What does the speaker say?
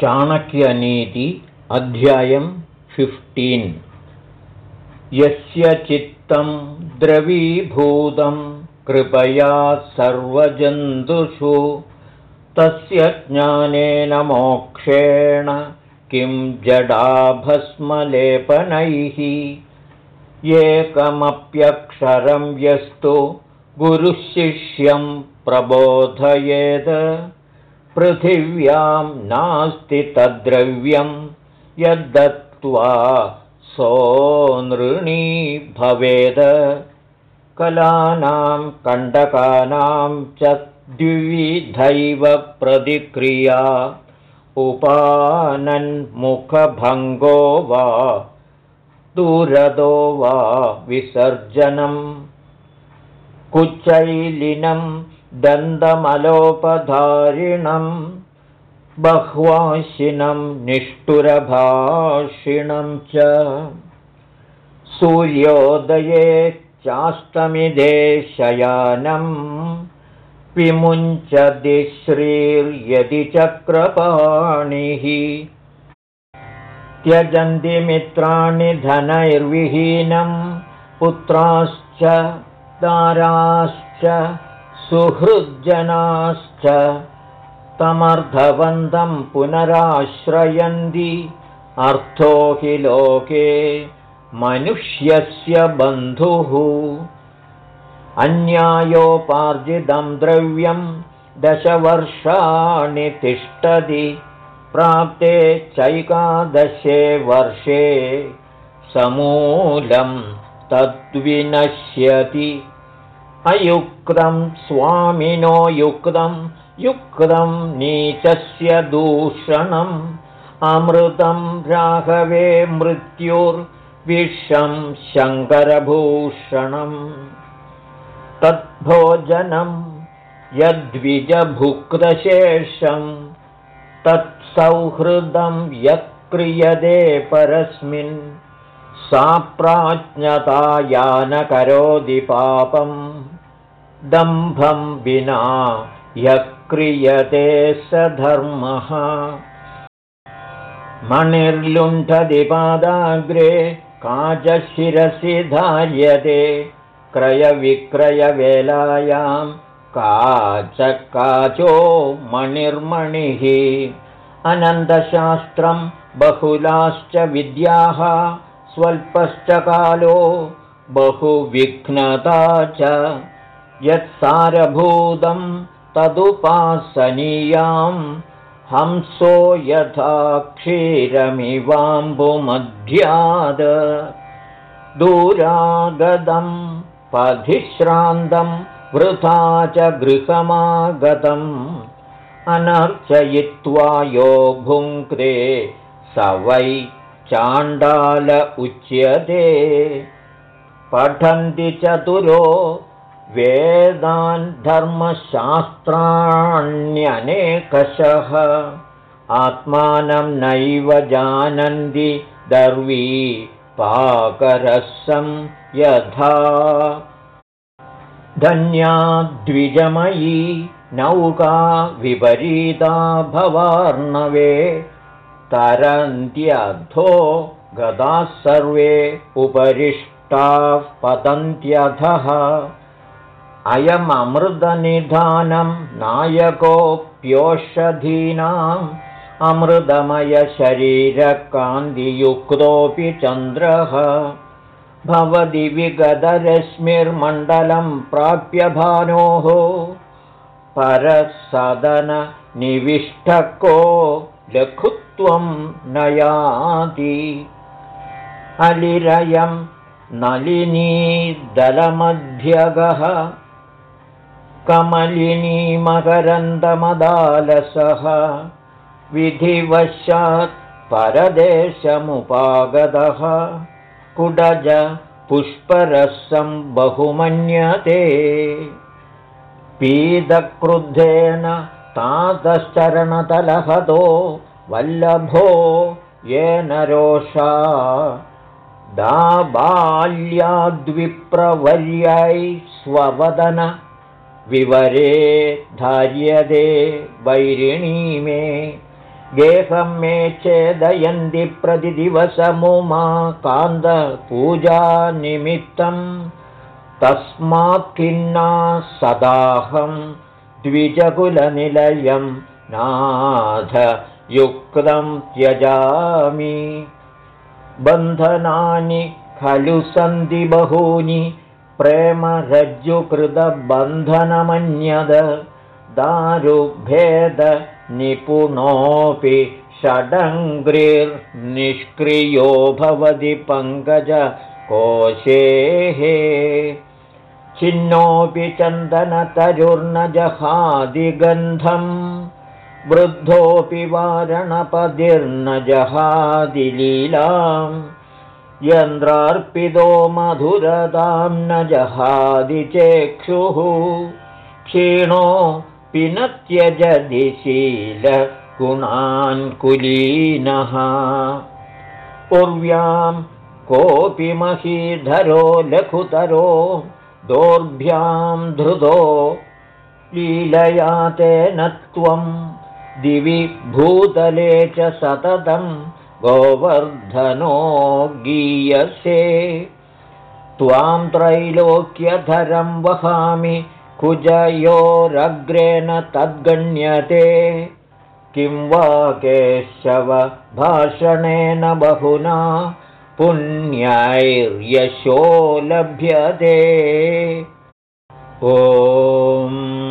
चाणक्यनीति अध्यायं फिफ्टीन् यस्य चित्तं द्रवीभूतं कृपया सर्वजन्तुषु। तस्य ज्ञानेन मोक्षेण किं जडाभस्मलेपनैः। एकमप्यक्षरं यस्तु गुरुशिष्यं प्रबोधयेत् पृथिव्यां नास्ति तद्द्रव्यं यद्दत्त्वा सोनृणी भवेद। कलानां कण्डकानां च द्विविधैव प्रतिक्रिया उपानन्मुखभङ्गो वा दूरदो वा विसर्जनम्। कुचैलिनं दन्तमलोपधारिणं बह्वाशिनं निष्ठुरभाषिणं च। सूर्योदये चास्तमिदे शयानं विमुञ्चदिश्रीर्यदि चक्रपाणिः। त्यजन्ति मित्राणि धनैर्विहीनं पुत्राश्च दाराश्च सुहृज्जनाश्च तमर्धवन्तं पुनराश्रयन्ति। अर्थो हि लोके मनुष्यस्य बन्धुः। अन्यायोपार्जितं द्रव्यं दशवर्षाणि तिष्ठति। प्राप्ते चैकादशे वर्षे समूलं तद्विनश्यति अयुक्तं स्वामिनो युक्तं युक्तं नीचस्य दूषणम्। अमृतं राघवे मृत्युर्विषं शङ्करभूषणम्। तद्भोजनं यद्विजभुक्तशेषं तत्सौहृदं यक्रियते परस्मिन् सा प्राज्ञता न करोति पापम्। दम्भं विना यः क्रियते स धर्मः। मणिर्लुण्ठदिपादाग्रे काचशिरसि धार्यते। क्रयविक्रयवेलायां काचकाचो मणिर्मणिः। अनन्तशास्त्रं बहुलाश्च विद्याः स्वल्पश्च कालो बहुविघ्नता च। यत्सारभूतं तदुपासनीयां हंसो यथा क्षीरमिवाम्बुमध्याद। दूरागदं पधिश्रान्तं वृथा च गृहमागतम् अनर्चयित्वा यो भुङ्क्ते स वै चाण्डाल उच्यते। पठन्ति चतुरो वेदान् धर्मशास्त्राण्यनेकशः। आत्मानं नैव जानन्ति दर्वी पाकरसं यथा। धन्या द्विजमयी नौका विपरीता भवार्णवे तरन्त्यधो गदाः सर्वे उपरिष्टाः पतन्त्यधः। अयममृतनिधानं नायकोऽप्योषधीनाम् अमृतमयशरीरकान्तियुक्तोऽपि चन्द्रः। भवति विगतरश्मिर्मण्डलं प्राप्य भानोः। परसदननिविष्टको लघुत्वं नयाति। अलिरयं नलिनीदलमध्यगः। कमलिनीमकरन्दमदालसः। विधिवशात् परदेशमुपागतः। कुडज पुष्परसं बहुमन्यते। पीतक्रुद्धेन तातश्चरणतलहतो वल्लभो येन रोषा। दाबाल्याद्विप्रवर्यै स्ववदन विवरे धार्यते वैरिणी मे। गेहं मे चेदयन्ति प्रतिदिवसमुमा कान्तपूजानिमित्तं तस्मात् खिन्ना सदाहं द्विजकुलनिलयं नाथयुक्तं त्यजामि। बन्धनानि खलु सन्ति बहूनि प्रेमरज्जुकृतबन्धनमन्यद। दारुभेदनिपुणोऽपि षडङ्ग्रिर्निष्क्रियो भवति पङ्कजकोशेः छिन्नोऽपि चन्दनतरुर्न जहादिगन्धम् वृद्धोऽपि वारणपदिर्न जहादिलीलाम् यन्द्रार्पितो मधुरतां न जहादिचेक्षुः क्षीणो पिनत्यजदिशीलगुणान्कुलीनः उर्व्यां कोऽपि महीधरो लघुतरो दोर्भ्यां धृतो लीलया तेन त्वं। दिवि भूतले च सततं गोवर्धनो गीयसे। त्वां त्रैलोक्यधरं वहामि कुजयोरग्रेण तद्गण्यते। किं वा केशवभाषणेन बहुना पुण्यैर्यशो लभ्यते। ॐ